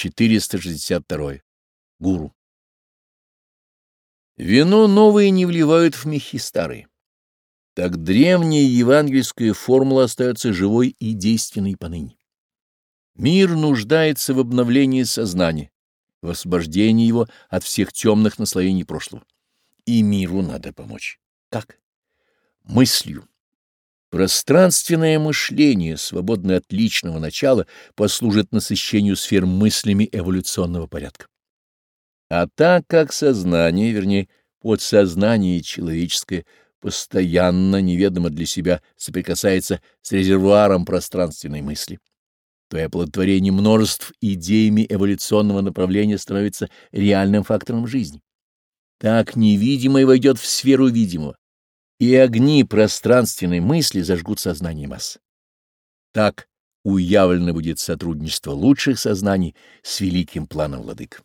462. Гуру. Вино новое не вливают в мехи старые. Так древняя евангельская формула остается живой и действенной поныне. Мир нуждается в обновлении сознания, в освобождении его от всех темных наслоений прошлого. И миру надо помочь. Как? Мыслью, Пространственное мышление, свободное от личного начала, послужит насыщению сфер мыслями эволюционного порядка. А так как сознание, вернее, подсознание человеческое, постоянно, неведомо для себя, соприкасается с резервуаром пространственной мысли, то и оплодотворение множеств идеями эволюционного направления становится реальным фактором жизни. Так невидимое войдет в сферу видимого, и огни пространственной мысли зажгут сознание масс. Так уявлено будет сотрудничество лучших сознаний с великим планом владык.